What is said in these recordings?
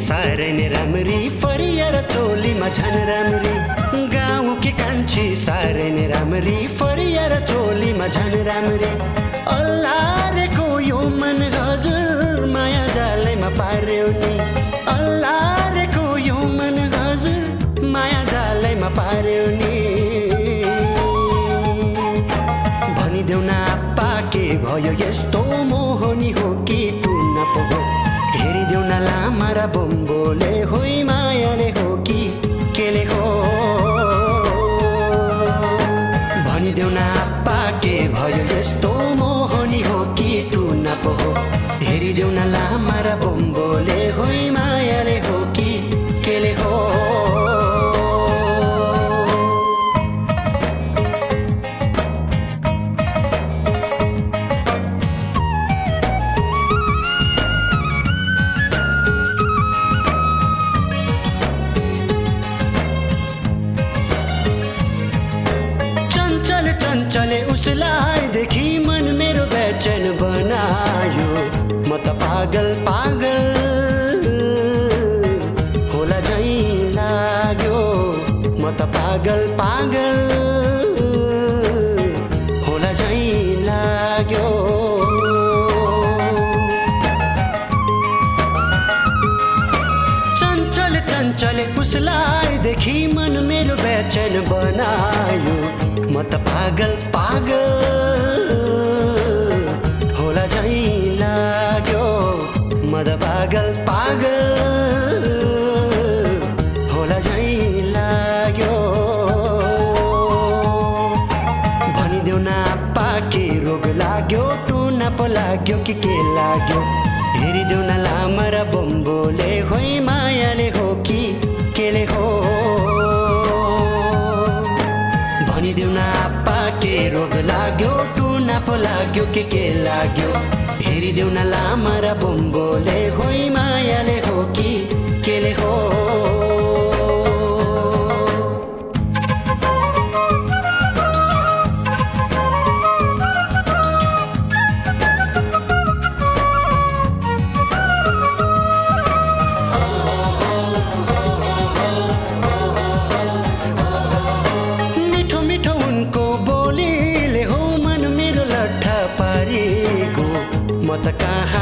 साह्रै राम्री फरिएर चोलीमा झन् राम्री। गाउँकी कान्छी साह्रै नै राम्री फरिएर चोलीमा झन् राम्री। अल्लारेको नि अल्लारेको यो मन हजुर माया जालैमा नि भनिदेऊ न आप्पा के भयो यस्तो मोहनी हो कि टुन्न पो हो हेरिदेऊ न लामा र बम्बोले होइ मायाले हो हेरिदेऊ न लामा र बम्बोले पागल होला झै लाग्यो। चञ्चल चञ्चल उसलाई देखि मन मेरो बेचैन बनायो। म त पागल पागल होला झै लाग्यो। म त पागल पागल। भनिदेऊ न आप्पा के रोग लाग्यो टुना पो लाग्यो कि के लाग्यो? हेरिदेऊ न लामा र बम्बोले होइ मायाले हो कि केले हो? भनिदेऊ न आप्पा के रोग लाग्यो टुना पो लाग्यो कि के लाग्यो? हेरिदेऊ न लामा र बम्बोले होइ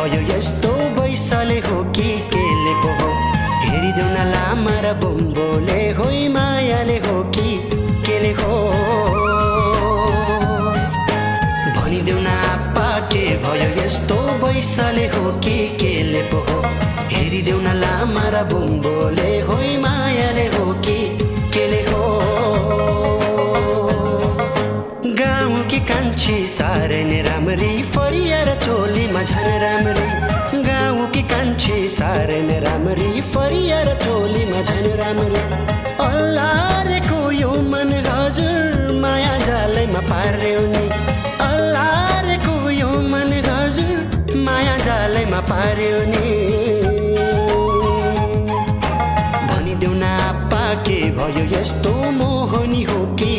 भयो यस्तो बैसले हो कि केले पो हो। हेरिदेऊ न लामा र बम्बोले होइ मायाले हो कि केले हो। भनिदेऊ न आप्पा के भयो यस्तो बैसले हो कि केले पो हो। हेरिदेऊ न लामा र बम्बोले होइ मायाले साह्रै नै राम्री फरिएर चोलीमा झन् राम्री। अल्लारेको यो मन हजुर माया जालैमा पार्यो नि अल्लारेको यो मन हजुर माया जालैमा पार्यो नि भनिदेऊ न आप्पा के भयो यस्तो मोहनी हो कि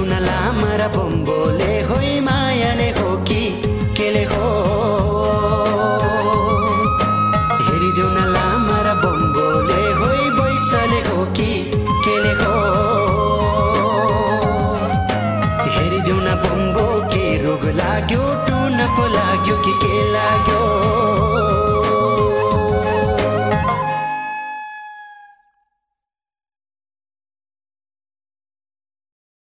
una lámara bombón